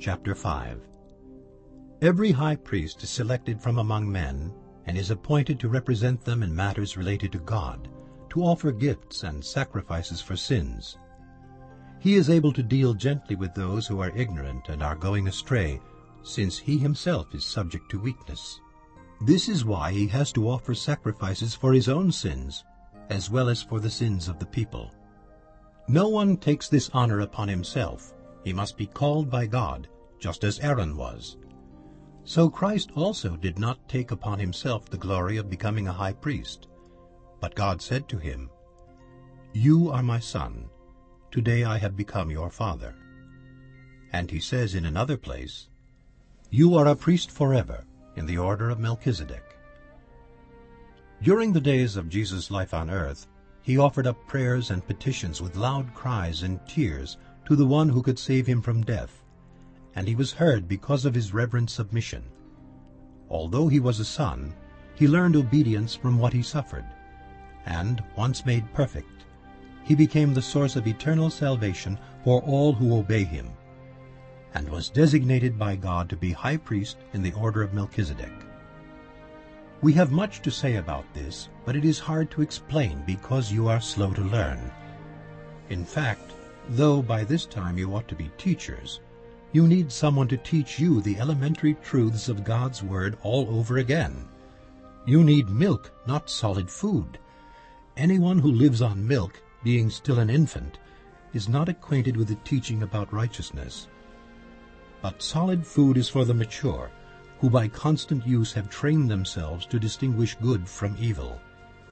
Chapter 5 Every high priest is selected from among men and is appointed to represent them in matters related to God, to offer gifts and sacrifices for sins. He is able to deal gently with those who are ignorant and are going astray, since he himself is subject to weakness. This is why he has to offer sacrifices for his own sins, as well as for the sins of the people. No one takes this honor upon himself. He must be called by God, just as Aaron was. So Christ also did not take upon himself the glory of becoming a high priest. But God said to him, You are my son. Today I have become your father. And he says in another place, You are a priest forever, in the order of Melchizedek. During the days of Jesus' life on earth, he offered up prayers and petitions with loud cries and tears to the one who could save him from death, and he was heard because of his reverent submission. Although he was a son, he learned obedience from what he suffered, and, once made perfect, he became the source of eternal salvation for all who obey him, and was designated by God to be high priest in the order of Melchizedek. We have much to say about this, but it is hard to explain because you are slow to learn. In fact, though by this time you ought to be teachers, you need someone to teach you the elementary truths of God's Word all over again. You need milk, not solid food. Anyone who lives on milk, being still an infant, is not acquainted with the teaching about righteousness. But solid food is for the mature, who by constant use have trained themselves to distinguish good from evil.